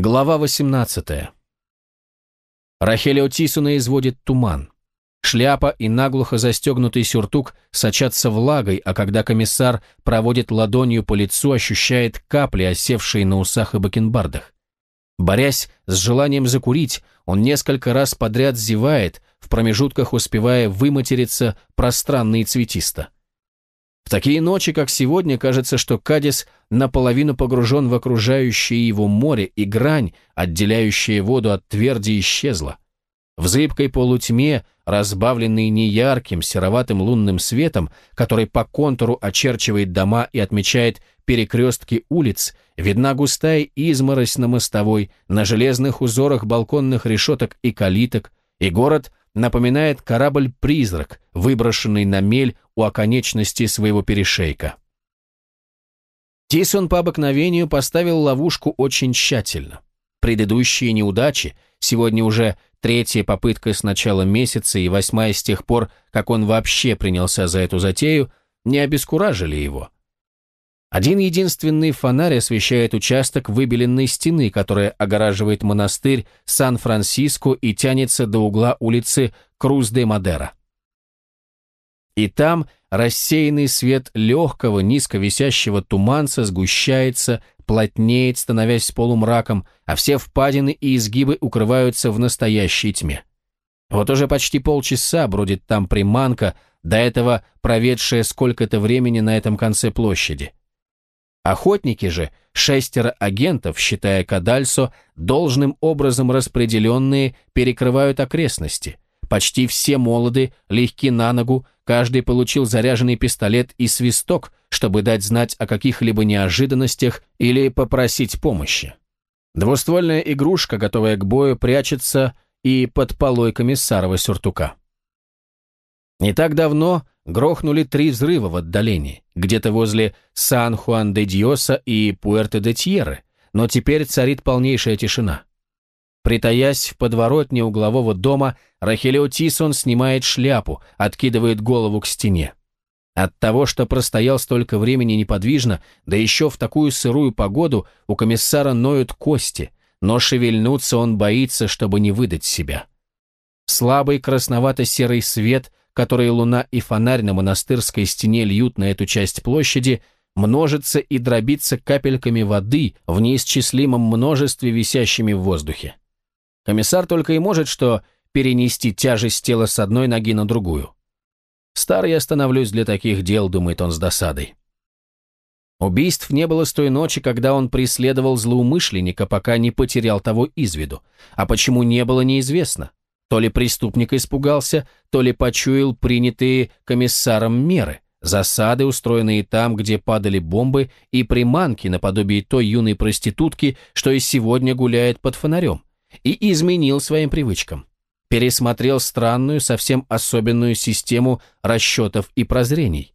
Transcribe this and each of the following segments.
Глава 18. Рахелио Тисуна изводит туман. Шляпа и наглухо застегнутый сюртук сочатся влагой, а когда комиссар проводит ладонью по лицу, ощущает капли, осевшие на усах и бакенбардах. Борясь с желанием закурить, он несколько раз подряд зевает, в промежутках успевая выматериться пространно и цветисто. В такие ночи, как сегодня, кажется, что Кадис наполовину погружен в окружающее его море, и грань, отделяющая воду от тверди, исчезла. В зыбкой полутьме, разбавленной неярким сероватым лунным светом, который по контуру очерчивает дома и отмечает перекрестки улиц, видна густая изморозь на мостовой, на железных узорах балконных решеток и калиток, и город напоминает корабль-призрак, выброшенный на мель у оконечности своего перешейка. Тисон по обыкновению поставил ловушку очень тщательно. Предыдущие неудачи, сегодня уже третья попытка с начала месяца и восьмая с тех пор, как он вообще принялся за эту затею, не обескуражили его – один единственный фонарь освещает участок выбеленной стены, которая огораживает монастырь Сан-Франциско и тянется до угла улицы Круз-де-Мадера. И там рассеянный свет легкого, низко висящего туманца сгущается, плотнеет, становясь полумраком, а все впадины и изгибы укрываются в настоящей тьме. Вот уже почти полчаса бродит там приманка, до этого проведшая сколько-то времени на этом конце площади. Охотники же, шестеро агентов, считая Кадальсо, должным образом распределенные, перекрывают окрестности. Почти все молоды, легки на ногу, каждый получил заряженный пистолет и свисток, чтобы дать знать о каких-либо неожиданностях или попросить помощи. Двуствольная игрушка, готовая к бою, прячется и под полой комиссарова сюртука. Не так давно грохнули три взрыва в отдалении, где-то возле Сан-Хуан-де-Диоса и Пуэрто-де-Тьерры, но теперь царит полнейшая тишина. Притаясь в подворотне углового дома, Рахелио Тисон снимает шляпу, откидывает голову к стене. От того, что простоял столько времени неподвижно, да еще в такую сырую погоду, у комиссара ноют кости, но шевельнуться он боится, чтобы не выдать себя. Слабый красновато-серый свет которые луна и фонарь на монастырской стене льют на эту часть площади, множится и дробится капельками воды в неисчислимом множестве, висящими в воздухе. Комиссар только и может что перенести тяжесть тела с одной ноги на другую. Старый я становлюсь для таких дел, думает он с досадой. Убийств не было с той ночи, когда он преследовал злоумышленника, пока не потерял того из виду. А почему не было, неизвестно. То ли преступник испугался, то ли почуял принятые комиссаром меры, засады, устроенные там, где падали бомбы, и приманки наподобие той юной проститутки, что и сегодня гуляет под фонарем, и изменил своим привычкам. Пересмотрел странную, совсем особенную систему расчетов и прозрений.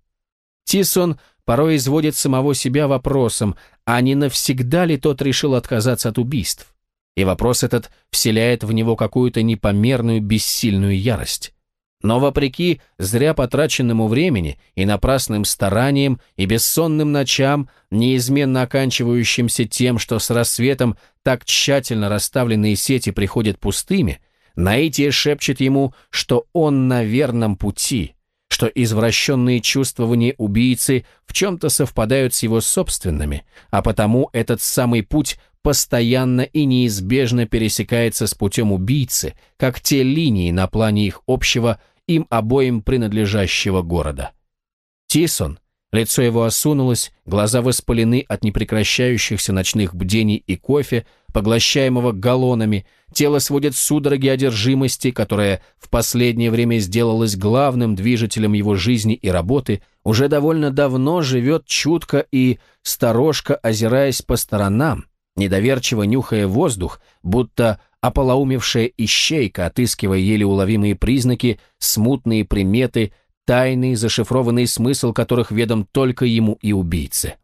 Тисон порой изводит самого себя вопросом, а не навсегда ли тот решил отказаться от убийств? И вопрос этот вселяет в него какую-то непомерную бессильную ярость. Но вопреки зря потраченному времени и напрасным стараниям и бессонным ночам, неизменно оканчивающимся тем, что с рассветом так тщательно расставленные сети приходят пустыми, Наитие шепчет ему, что он на верном пути, что извращенные чувствования убийцы в чем-то совпадают с его собственными, а потому этот самый путь постоянно и неизбежно пересекается с путем убийцы, как те линии на плане их общего, им обоим принадлежащего города. Тисон, лицо его осунулось, глаза воспалены от непрекращающихся ночных бдений и кофе, поглощаемого галлонами, тело сводит судороги одержимости, которая в последнее время сделалась главным движителем его жизни и работы, уже довольно давно живет чутко и сторожко озираясь по сторонам, недоверчиво нюхая воздух, будто ополоумевшая ищейка, отыскивая еле уловимые признаки, смутные приметы, тайный зашифрованный смысл которых ведом только ему и убийце.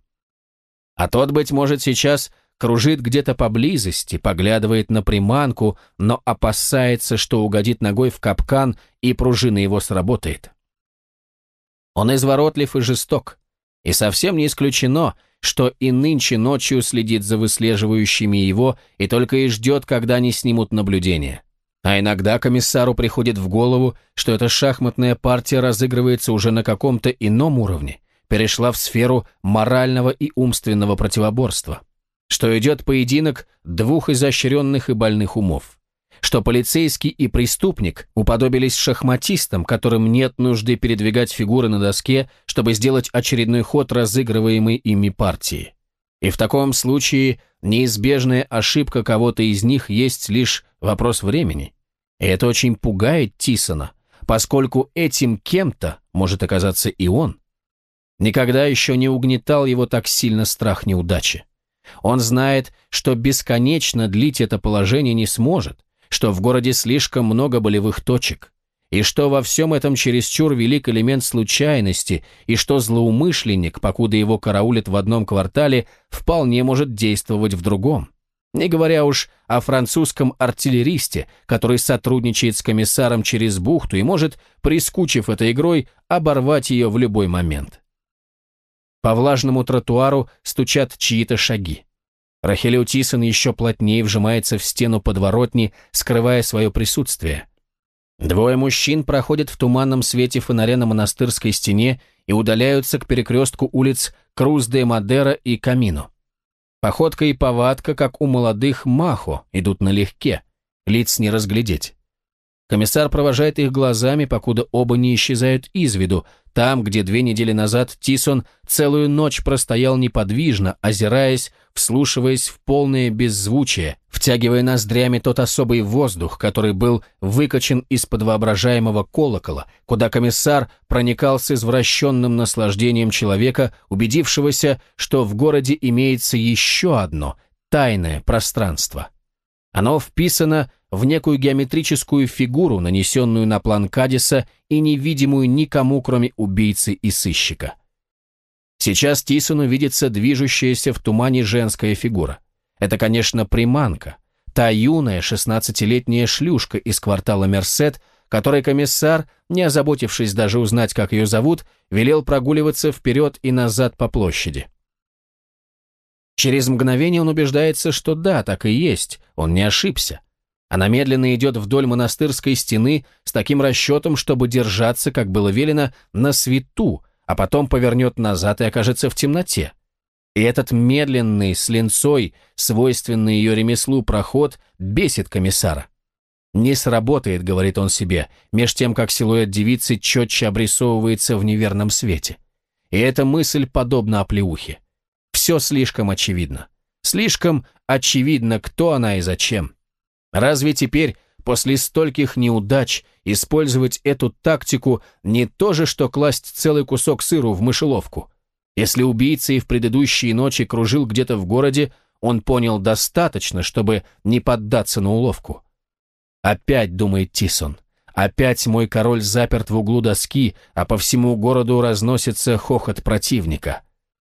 А тот, быть может, сейчас кружит где-то поблизости, поглядывает на приманку, но опасается, что угодит ногой в капкан, и пружина его сработает. Он изворотлив и жесток, и совсем не исключено, что и нынче ночью следит за выслеживающими его и только и ждет, когда они снимут наблюдение. А иногда комиссару приходит в голову, что эта шахматная партия разыгрывается уже на каком-то ином уровне, перешла в сферу морального и умственного противоборства, что идет поединок двух изощренных и больных умов что полицейский и преступник уподобились шахматистам, которым нет нужды передвигать фигуры на доске, чтобы сделать очередной ход разыгрываемой ими партии. И в таком случае неизбежная ошибка кого-то из них есть лишь вопрос времени. И это очень пугает Тисона, поскольку этим кем-то может оказаться и он. Никогда еще не угнетал его так сильно страх неудачи. Он знает, что бесконечно длить это положение не сможет, что в городе слишком много болевых точек, и что во всем этом чересчур велик элемент случайности, и что злоумышленник, покуда его караулит в одном квартале, вполне может действовать в другом. Не говоря уж о французском артиллеристе, который сотрудничает с комиссаром через бухту и может, прискучив этой игрой, оборвать ее в любой момент. По влажному тротуару стучат чьи-то шаги. Рахелио Тисон еще плотнее вжимается в стену подворотни, скрывая свое присутствие. Двое мужчин проходят в туманном свете фонаря на монастырской стене и удаляются к перекрестку улиц Круз де Мадера и Камино. Походка и повадка, как у молодых махо, идут налегке, лиц не разглядеть. Комиссар провожает их глазами, покуда оба не исчезают из виду, там, где две недели назад Тисон целую ночь простоял неподвижно, озираясь, вслушиваясь в полное беззвучие, втягивая ноздрями тот особый воздух, который был выкачен из-под воображаемого колокола, куда комиссар проникал с извращенным наслаждением человека, убедившегося, что в городе имеется еще одно тайное пространство. Оно вписано в некую геометрическую фигуру, нанесенную на план Кадиса и невидимую никому, кроме убийцы и сыщика. Сейчас Тисону видится движущаяся в тумане женская фигура. Это, конечно, приманка, та юная шестнадцатилетняя шлюшка из квартала Мерсет, которой комиссар, не озаботившись даже узнать, как ее зовут, велел прогуливаться вперед и назад по площади. Через мгновение он убеждается, что да, так и есть, он не ошибся. Она медленно идет вдоль монастырской стены с таким расчетом, чтобы держаться, как было велено, на свету, а потом повернет назад и окажется в темноте. И этот медленный, с линцой, свойственный ее ремеслу проход, бесит комиссара. «Не сработает», — говорит он себе, меж тем, как силуэт девицы четче обрисовывается в неверном свете. И эта мысль подобна оплеухе. Все слишком очевидно. Слишком очевидно, кто она и зачем. Разве теперь, после стольких неудач, использовать эту тактику не то же, что класть целый кусок сыру в мышеловку? Если убийца и в предыдущие ночи кружил где-то в городе, он понял достаточно, чтобы не поддаться на уловку. Опять, думает Тисон, опять мой король заперт в углу доски, а по всему городу разносится хохот противника.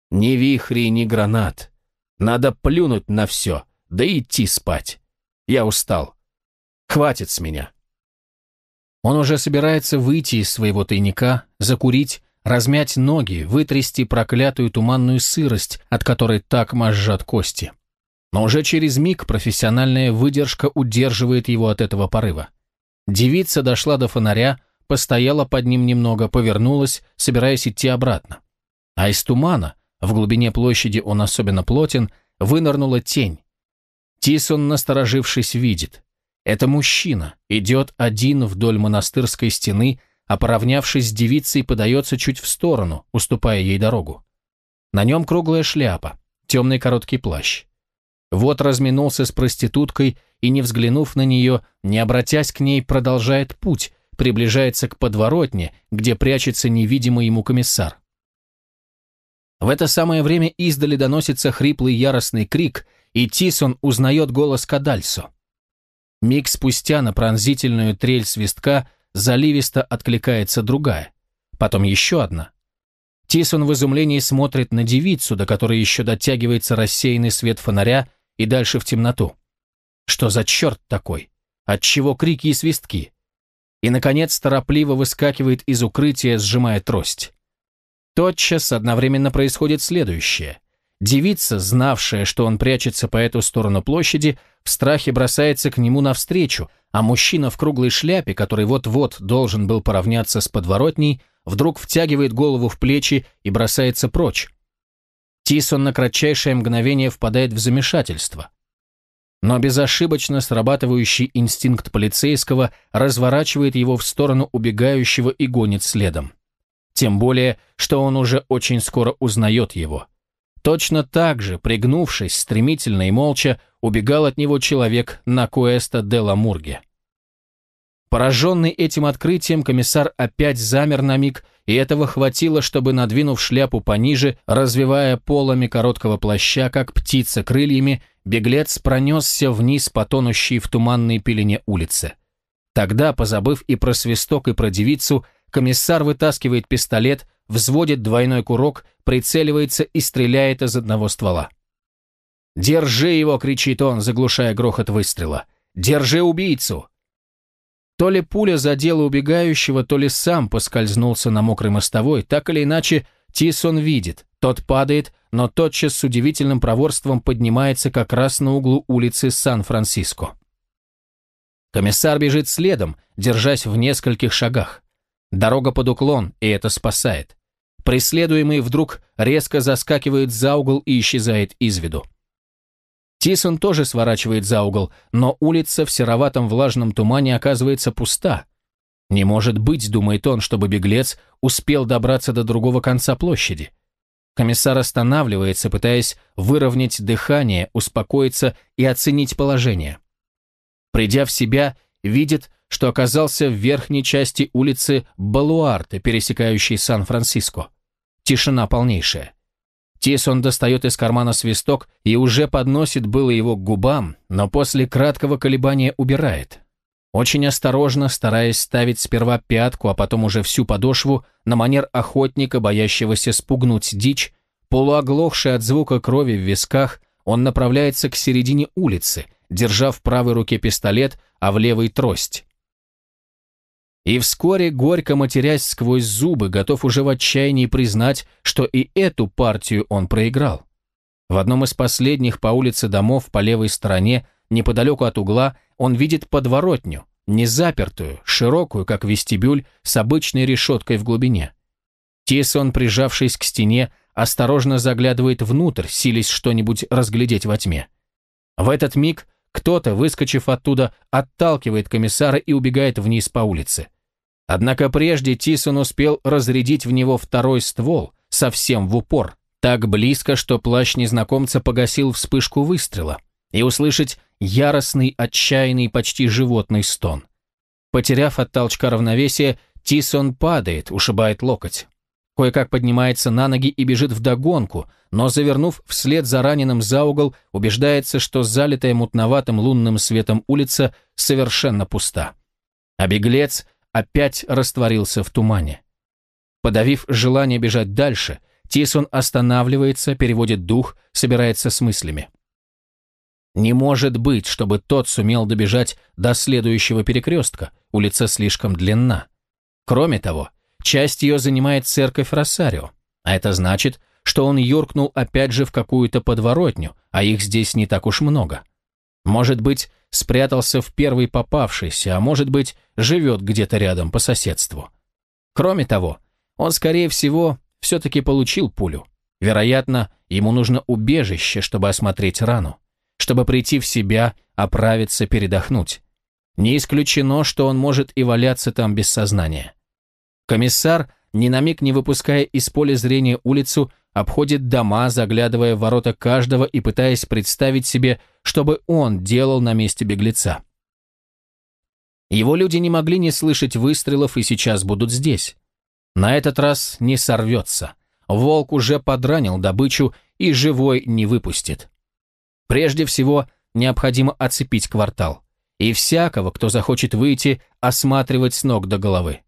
Ни вихри, ни гранат. Надо плюнуть на все, да идти спать. Я устал. Хватит с меня. Он уже собирается выйти из своего тайника, закурить, размять ноги, вытрясти проклятую туманную сырость, от которой так мозжат кости. Но уже через миг профессиональная выдержка удерживает его от этого порыва. Девица дошла до фонаря, постояла под ним немного, повернулась, собираясь идти обратно. А из тумана, в глубине площади он особенно плотен, вынырнула тень. Тисон, насторожившись, видит. Это мужчина, идет один вдоль монастырской стены, а поравнявшись с девицей, подается чуть в сторону, уступая ей дорогу. На нем круглая шляпа, темный короткий плащ. Вот разминулся с проституткой и, не взглянув на нее, не обратясь к ней, продолжает путь, приближается к подворотне, где прячется невидимый ему комиссар. В это самое время издали доносится хриплый яростный крик, и Тисон узнает голос Кадальсо. Миг спустя на пронзительную трель свистка заливисто откликается другая, потом еще одна. Тисон в изумлении смотрит на девицу, до которой еще дотягивается рассеянный свет фонаря, и дальше в темноту. Что за черт такой? Отчего крики и свистки? И, наконец, торопливо выскакивает из укрытия, сжимая трость. Тотчас одновременно происходит следующее. Девица, знавшая, что он прячется по эту сторону площади, в страхе бросается к нему навстречу, а мужчина в круглой шляпе, который вот-вот должен был поравняться с подворотней, вдруг втягивает голову в плечи и бросается прочь. Тисон на кратчайшее мгновение впадает в замешательство. Но безошибочно срабатывающий инстинкт полицейского разворачивает его в сторону убегающего и гонит следом. Тем более, что он уже очень скоро узнает его. Точно так же, пригнувшись стремительно и молча, убегал от него человек на Куэста де ла Мурге. Пораженный этим открытием, комиссар опять замер на миг, и этого хватило, чтобы, надвинув шляпу пониже, развивая полами короткого плаща, как птица крыльями, беглец пронесся вниз по тонущей в туманной пелене улице. Тогда, позабыв и про свисток, и про девицу, комиссар вытаскивает пистолет, взводит двойной курок, прицеливается и стреляет из одного ствола. «Держи его!» — кричит он, заглушая грохот выстрела. «Держи убийцу!» То ли пуля задела убегающего, то ли сам поскользнулся на мокрой мостовой, так или иначе Тисон видит, тот падает, но тотчас с удивительным проворством поднимается как раз на углу улицы Сан-Франциско. Комиссар бежит следом, держась в нескольких шагах. Дорога под уклон, и это спасает. Преследуемый вдруг резко заскакивает за угол и исчезает из виду. Тисон тоже сворачивает за угол, но улица в сероватом влажном тумане оказывается пуста. Не может быть, думает он, чтобы беглец успел добраться до другого конца площади. Комиссар останавливается, пытаясь выровнять дыхание, успокоиться и оценить положение. Придя в себя, видит, что оказался в верхней части улицы Балуарте, пересекающей Сан-Франциско. Тишина полнейшая. Тисон достает из кармана свисток и уже подносит было его к губам, но после краткого колебания убирает. Очень осторожно, стараясь ставить сперва пятку, а потом уже всю подошву, на манер охотника, боящегося спугнуть дичь, полуоглохший от звука крови в висках, он направляется к середине улицы, держа в правой руке пистолет, а в левой трость. И вскоре, горько матерясь сквозь зубы, готов уже в отчаянии признать, что и эту партию он проиграл. В одном из последних по улице домов по левой стороне, неподалеку от угла, он видит подворотню, не запертую, широкую, как вестибюль, с обычной решеткой в глубине. Тисон, прижавшись к стене, осторожно заглядывает внутрь, силясь что-нибудь разглядеть во тьме. В этот миг кто-то, выскочив оттуда, отталкивает комиссара и убегает вниз по улице. Однако прежде Тисон успел разрядить в него второй ствол, совсем в упор, так близко, что плащ незнакомца погасил вспышку выстрела, и услышать яростный, отчаянный, почти животный стон. Потеряв от толчка равновесие, Тисон падает, ушибает локоть. Кое-как поднимается на ноги и бежит вдогонку, но, завернув вслед за раненым за угол, убеждается, что залитая мутноватым лунным светом улица совершенно пуста. А беглец — опять растворился в тумане. Подавив желание бежать дальше, Тисон останавливается, переводит дух, собирается с мыслями. Не может быть, чтобы тот сумел добежать до следующего перекрестка, улица слишком длинна. Кроме того, часть ее занимает церковь Росарио, а это значит, что он юркнул опять же в какую-то подворотню, а их здесь не так уж много. Может быть, спрятался в первый попавшийся, а может быть, живет где-то рядом по соседству. Кроме того, он, скорее всего, все-таки получил пулю. Вероятно, ему нужно убежище, чтобы осмотреть рану, чтобы прийти в себя, оправиться, передохнуть. Не исключено, что он может и валяться там без сознания. Комиссар, ни на миг не выпуская из поля зрения улицу, обходит дома, заглядывая в ворота каждого и пытаясь представить себе, что бы он делал на месте беглеца. Его люди не могли не слышать выстрелов и сейчас будут здесь. На этот раз не сорвется. Волк уже подранил добычу и живой не выпустит. Прежде всего, необходимо оцепить квартал. И всякого, кто захочет выйти, осматривать с ног до головы.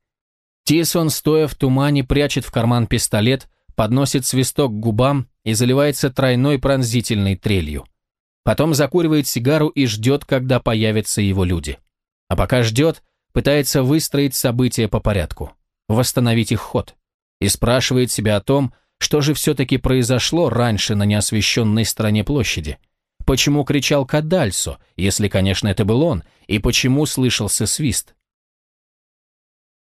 Тисон, стоя в тумане, прячет в карман пистолет, подносит свисток к губам и заливается тройной пронзительной трелью. Потом закуривает сигару и ждет, когда появятся его люди. А пока ждет, пытается выстроить события по порядку, восстановить их ход. И спрашивает себя о том, что же все-таки произошло раньше на неосвещенной стороне площади? Почему кричал Кадальсо, если, конечно, это был он, и почему слышался свист?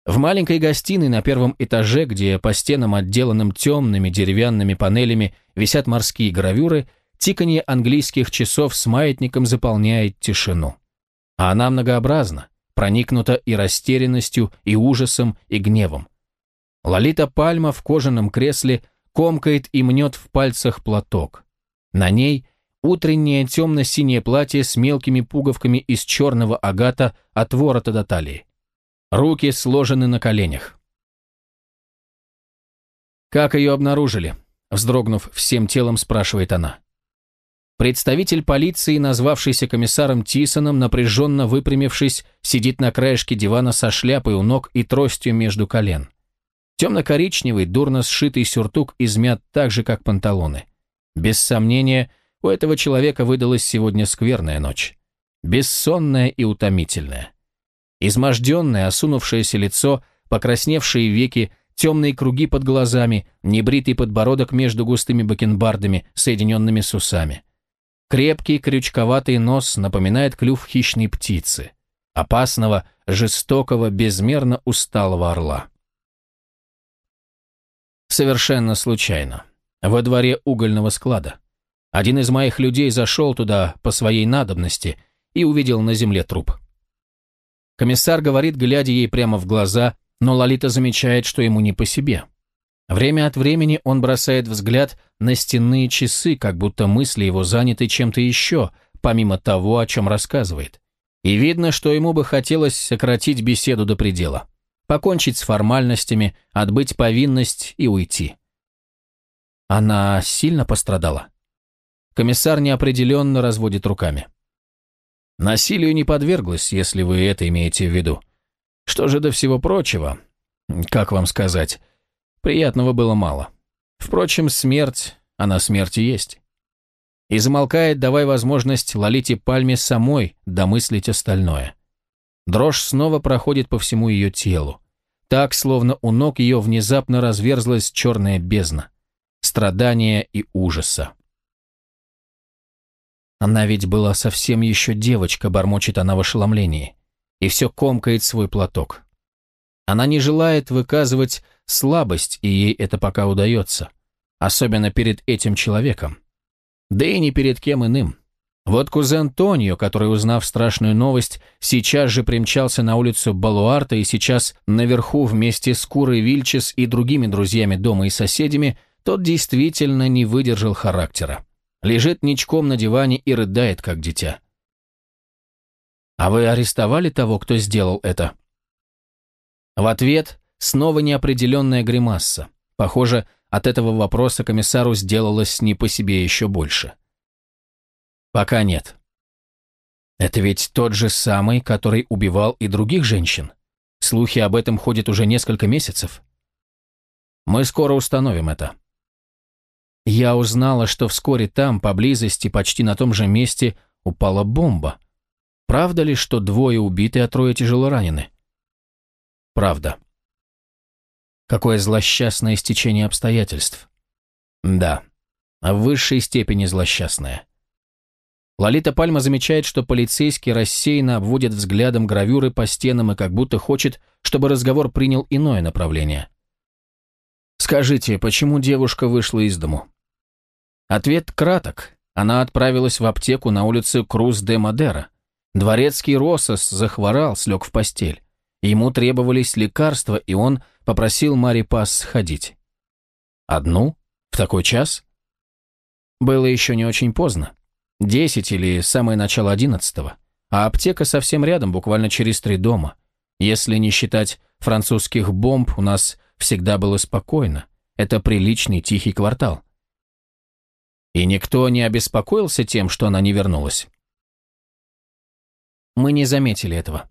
В маленькой гостиной на первом этаже, где по стенам, отделанным темными деревянными панелями, висят морские гравюры, тиканье английских часов с маятником заполняет тишину. А она многообразна, проникнута и растерянностью, и ужасом, и гневом. Лолита Пальма в кожаном кресле комкает и мнет в пальцах платок. На ней утреннее темно-синее платье с мелкими пуговками из черного агата от ворота до талии. Руки сложены на коленях. «Как ее обнаружили?» Вздрогнув всем телом, спрашивает она. Представитель полиции, назвавшийся комиссаром Тисоном, напряженно выпрямившись, сидит на краешке дивана со шляпой у ног и тростью между колен. Темно-коричневый, дурно сшитый сюртук измят так же, как панталоны. Без сомнения, у этого человека выдалась сегодня скверная ночь. Бессонная и утомительная. Изможденное, осунувшееся лицо, покрасневшие веки, темные круги под глазами, небритый подбородок между густыми бакенбардами, соединенными с усами. Крепкий, крючковатый нос напоминает клюв хищной птицы. Опасного, жестокого, безмерно усталого орла. Совершенно случайно. Во дворе угольного склада. Один из моих людей зашел туда по своей надобности и увидел на земле труп. Комиссар говорит, глядя ей прямо в глаза, но Лолита замечает, что ему не по себе. Время от времени он бросает взгляд на стенные часы, как будто мысли его заняты чем-то еще, помимо того, о чем рассказывает. И видно, что ему бы хотелось сократить беседу до предела, покончить с формальностями, отбыть повинность и уйти. Она сильно пострадала? Комиссар неопределенно разводит руками. Насилию не подверглась, если вы это имеете в виду. Что же до всего прочего? Как вам сказать? Приятного было мало. Впрочем, смерть, она смерти есть. И замолкает, давая возможность Лолите Пальме самой домыслить остальное. Дрожь снова проходит по всему ее телу. Так, словно у ног ее внезапно разверзлась черная бездна. Страдания и ужаса. Она ведь была совсем еще девочка, бормочет она в ошеломлении. И все комкает свой платок. Она не желает выказывать слабость, и ей это пока удается. Особенно перед этим человеком. Да и не перед кем иным. Вот кузен Тонио, который, узнав страшную новость, сейчас же примчался на улицу Балуарта и сейчас наверху вместе с Курой Вильчес и другими друзьями дома и соседями, тот действительно не выдержал характера лежит ничком на диване и рыдает, как дитя. «А вы арестовали того, кто сделал это?» В ответ снова неопределенная гримасса. Похоже, от этого вопроса комиссару сделалось не по себе еще больше. «Пока нет». «Это ведь тот же самый, который убивал и других женщин. Слухи об этом ходят уже несколько месяцев». «Мы скоро установим это», я узнала, что вскоре там, поблизости, почти на том же месте, упала бомба. Правда ли, что двое убиты, а трое тяжело ранены? Правда. Какое злосчастное стечение обстоятельств. Да, в высшей степени злосчастное. Лолита Пальма замечает, что полицейский рассеянно обводит взглядом гравюры по стенам и как будто хочет, чтобы разговор принял иное направление. «Скажите, почему девушка вышла из дому?» Ответ краток. Она отправилась в аптеку на улице Круз-де-Мадера. Дворецкий Росос захворал, слег в постель. Ему требовались лекарства, и он попросил Мари Пас сходить. Одну? В такой час? Было еще не очень поздно. Десять или самое начало одиннадцатого. А аптека совсем рядом, буквально через три дома. Если не считать французских бомб, у нас всегда было спокойно. Это приличный тихий квартал. И никто не обеспокоился тем, что она не вернулась. Мы не заметили этого.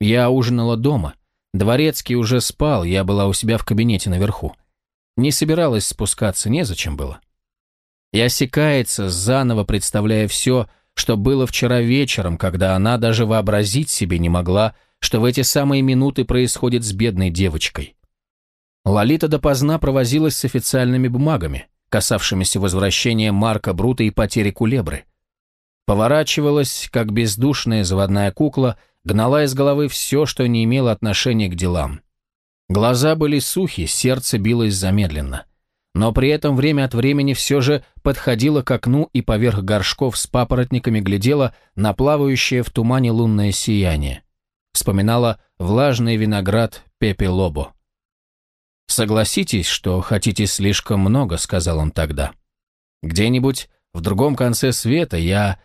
Я ужинала дома. Дворецкий уже спал, я была у себя в кабинете наверху. Не собиралась спускаться, незачем было. И осекается, заново представляя все, что было вчера вечером, когда она даже вообразить себе не могла, что в эти самые минуты происходит с бедной девочкой. Лолита допоздна провозилась с официальными бумагами, касавшимися возвращения Марка Брута и потери Кулебры. Поворачивалась, как бездушная заводная кукла, гнала из головы все, что не имело отношения к делам. Глаза были сухи, сердце билось замедленно. Но при этом время от времени все же подходила к окну и поверх горшков с папоротниками глядела на плавающее в тумане лунное сияние. Вспоминала влажный виноград Пепе Лобо. «Согласитесь, что хотите слишком много», — сказал он тогда. «Где-нибудь в другом конце света я...»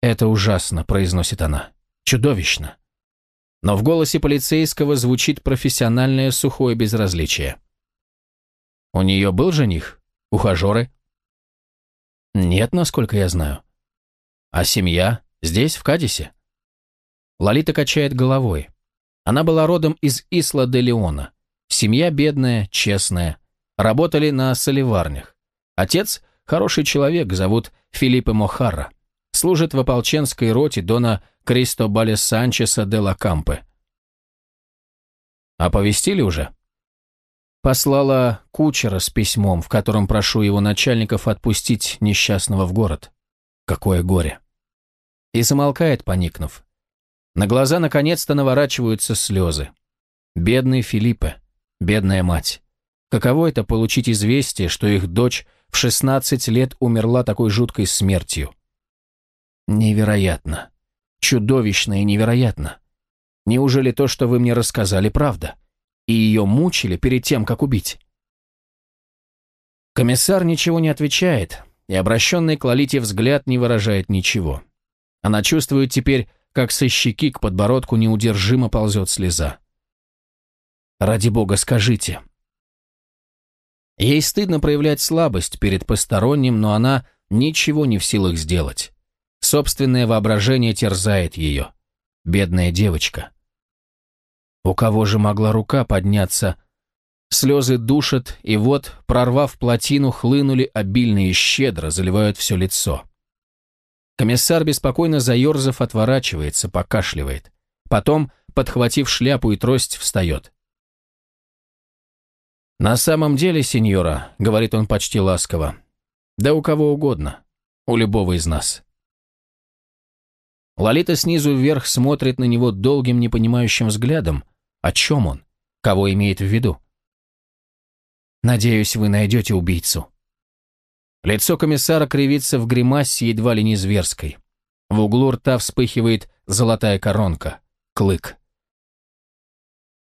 «Это ужасно», — произносит она. «Чудовищно». Но в голосе полицейского звучит профессиональное сухое безразличие. «У нее был жених? Ухажеры?» «Нет, насколько я знаю». «А семья? Здесь, в Кадисе?» Лолита качает головой. Она была родом из Исла-де-Леона. Семья бедная, честная. Работали на соливарнях. Отец – хороший человек, зовут Филиппе Мохара. Служит в ополченской роте Дона Кристобале Санчеса де ла Кампе. Оповестили уже? Послала кучера с письмом, в котором прошу его начальников отпустить несчастного в город. Какое горе. И замолкает, поникнув. На глаза наконец-то наворачиваются слезы. Бедный Филиппе. Бедная мать. Каково это получить известие, что их дочь в 16 лет умерла такой жуткой смертью? Невероятно. Чудовищно и невероятно. Неужели то, что вы мне рассказали, правда? И ее мучили перед тем, как убить? Комиссар ничего не отвечает, и обращенный к Лолите взгляд не выражает ничего. Она чувствует теперь, как со щеки к подбородку неудержимо ползет слеза. Ради бога, скажите». Ей стыдно проявлять слабость перед посторонним, но она ничего не в силах сделать. Собственное воображение терзает ее. Бедная девочка. У кого же могла рука подняться? Слезы душат, и вот, прорвав плотину, хлынули обильно и щедро, заливают все лицо. Комиссар, беспокойно заерзав, отворачивается, покашливает. Потом, подхватив шляпу и трость, встает. «На самом деле, сеньора», — говорит он почти ласково, — «да у кого угодно, у любого из нас». Лолита снизу вверх смотрит на него долгим непонимающим взглядом. О чем он? Кого имеет в виду? «Надеюсь, вы найдете убийцу». Лицо комиссара кривится в гримасе едва ли не зверской. В углу рта вспыхивает золотая коронка. Клык.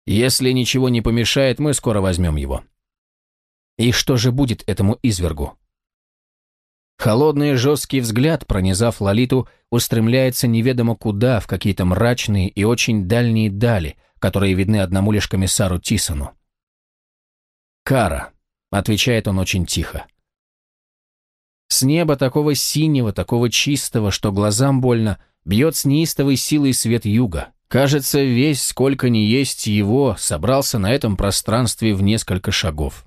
Если ничего не помешает, мы скоро возьмем его. И что же будет этому извергу? Холодный жесткий взгляд, пронизав Лолиту, устремляется неведомо куда, в какие-то мрачные и очень дальние дали, которые видны одному лишь комиссару Тисону. «Кара», — отвечает он очень тихо. С неба такого синего, такого чистого, что глазам больно, бьет с неистовой силой свет юга. Кажется, весь, сколько ни есть его, собрался на этом пространстве в несколько шагов.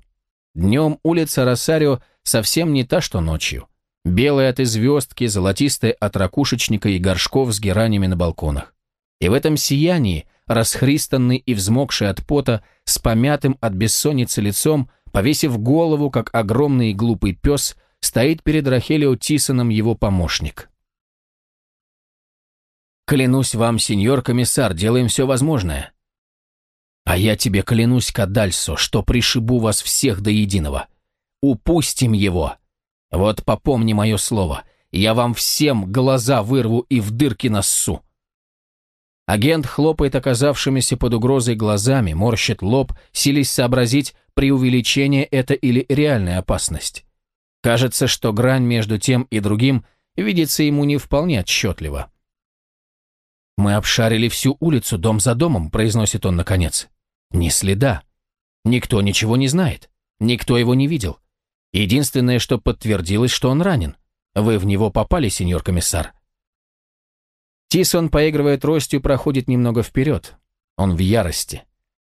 Днем улица Росарио совсем не та, что ночью. Белая от звездки, золотистая от ракушечника и горшков с геранями на балконах. И в этом сиянии, расхристанный и взмокший от пота, с помятым от бессонницы лицом, повесив голову, как огромный и глупый пес, стоит перед Рахелио Тисоном его помощник. «Клянусь вам, сеньор комиссар, делаем все возможное». «А я тебе клянусь, Кадальсо, что пришибу вас всех до единого. Упустим его. Вот попомни мое слово, я вам всем глаза вырву и в дырки нассу». Агент хлопает оказавшимися под угрозой глазами, морщит лоб, силясь сообразить, преувеличение это или реальная опасность. Кажется, что грань между тем и другим видится ему не вполне отчетливо. «Мы обшарили всю улицу дом за домом», — произносит он наконец. «Ни следа. Никто ничего не знает. Никто его не видел. Единственное, что подтвердилось, что он ранен. Вы в него попали, сеньор комиссар». Тисон, поигрывая тростью, проходит немного вперед. Он в ярости.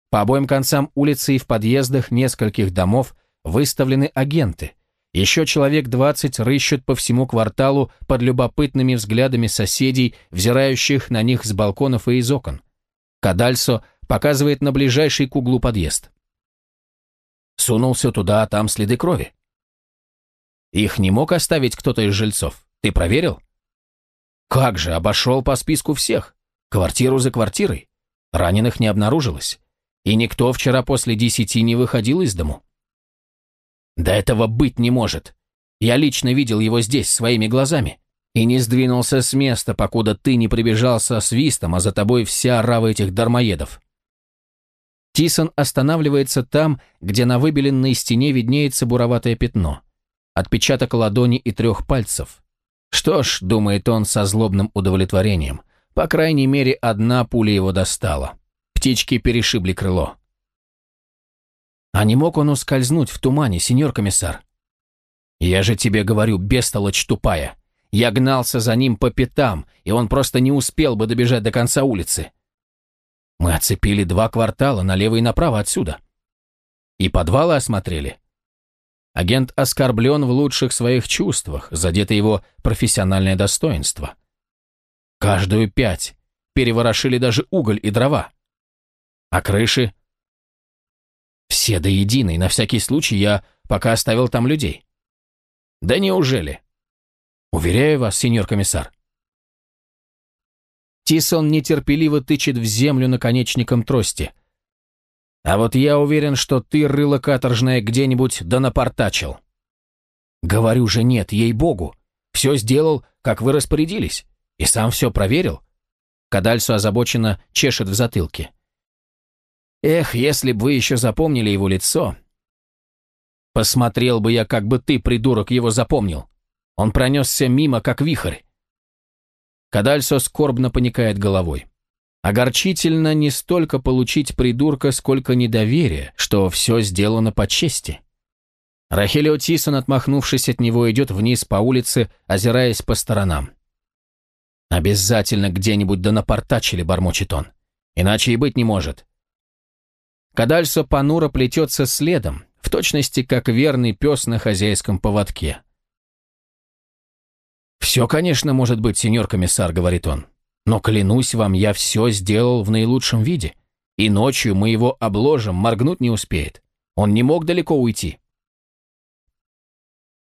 По обоим концам улицы и в подъездах нескольких домов выставлены агенты, еще человек двадцать рыщут по всему кварталу под любопытными взглядами соседей, взирающих на них с балконов и из окон. Кадальсо показывает на ближайший к углу подъезд. Сунулся туда, а там следы крови. Их не мог оставить кто-то из жильцов. Ты проверил? Как же, обошел по списку всех. Квартиру за квартирой. Раненых не обнаружилось. И никто вчера после десяти не выходил из дому. Да этого быть не может. Я лично видел его здесь, своими глазами. И не сдвинулся с места, покуда ты не прибежал со свистом, а за тобой вся орава этих дармоедов. Тисон останавливается там, где на выбеленной стене виднеется буроватое пятно. Отпечаток ладони и трех пальцев. Что ж, думает он со злобным удовлетворением, по крайней мере, одна пуля его достала. Птички перешибли крыло. А не мог он ускользнуть в тумане, сеньор комиссар? Я же тебе говорю, бестолочь тупая. Я гнался за ним по пятам, и он просто не успел бы добежать до конца улицы. Мы оцепили два квартала налево и направо отсюда. И подвалы осмотрели. Агент оскорблен в лучших своих чувствах, задето его профессиональное достоинство. Каждую пять. Переворошили даже уголь и дрова. А крыши? Все до единой, на всякий случай я пока оставил там людей. Да неужели? Уверяю вас, сеньор комиссар. Тисон нетерпеливо тычет в землю наконечником трости. А вот я уверен, что ты, рыло каторжное, где-нибудь да напортачил. Говорю же нет, ей-богу. Все сделал, как вы распорядились. И сам все проверил. Кадальсо озабоченно чешет в затылке. Эх, если бы вы еще запомнили его лицо. Посмотрел бы я, как бы ты, придурок, его запомнил. Он пронесся мимо, как вихрь. Кадальсо скорбно поникает головой. Огорчительно не столько получить придурка, сколько недоверие, что все сделано по чести. Рахелио Тисон, отмахнувшись от него, идет вниз по улице, озираясь по сторонам. «Обязательно где-нибудь да напортачили», — бормочет он. «Иначе и быть не может». Кадальсо понуро плетется следом, в точности как верный пес на хозяйском поводке. «Все, конечно, может быть, сеньор комиссар», — говорит он. «Но клянусь вам, я все сделал в наилучшем виде. И ночью мы его обложим, моргнуть не успеет. Он не мог далеко уйти».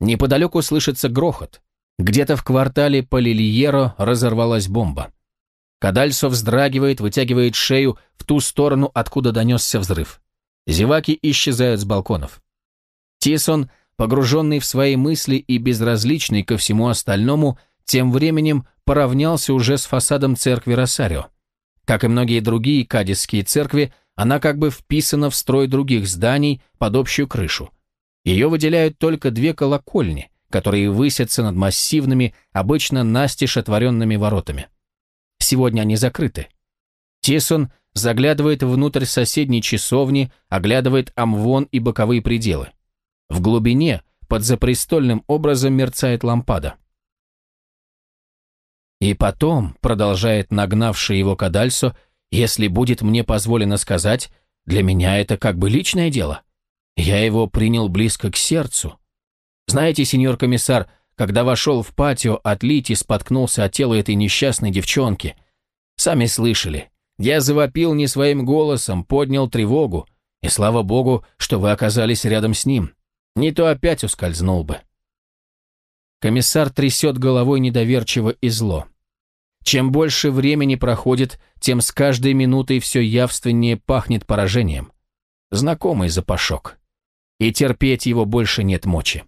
Неподалеку слышится грохот. Где-то в квартале Полильеро разорвалась бомба. Кадальсо вздрагивает, вытягивает шею в ту сторону, откуда донесся взрыв. Зеваки исчезают с балконов. Тисон погруженный в свои мысли и безразличный ко всему остальному, тем временем поравнялся уже с фасадом церкви Росарио. Как и многие другие кадисские церкви, она как бы вписана в строй других зданий под общую крышу. Ее выделяют только две колокольни, которые высятся над массивными, обычно настежь отворенными воротами. Сегодня они закрыты. Тесон заглядывает внутрь соседней часовни, оглядывает амвон и боковые пределы. В глубине, под запрестольным образом, мерцает лампада. И потом, продолжает нагнавший его Кадальсо, если будет мне позволено сказать, для меня это как бы личное дело. Я его принял близко к сердцу. Знаете, сеньор комиссар, когда вошел в патио, отлить и споткнулся от тела этой несчастной девчонки. Сами слышали. Я завопил не своим голосом, поднял тревогу, и слава богу, что вы оказались рядом с ним. Не то опять ускользнул бы. Комиссар трясет головой недоверчиво и зло. Чем больше времени проходит, тем с каждой минутой все явственнее пахнет поражением. Знакомый запашок. И терпеть его больше нет мочи.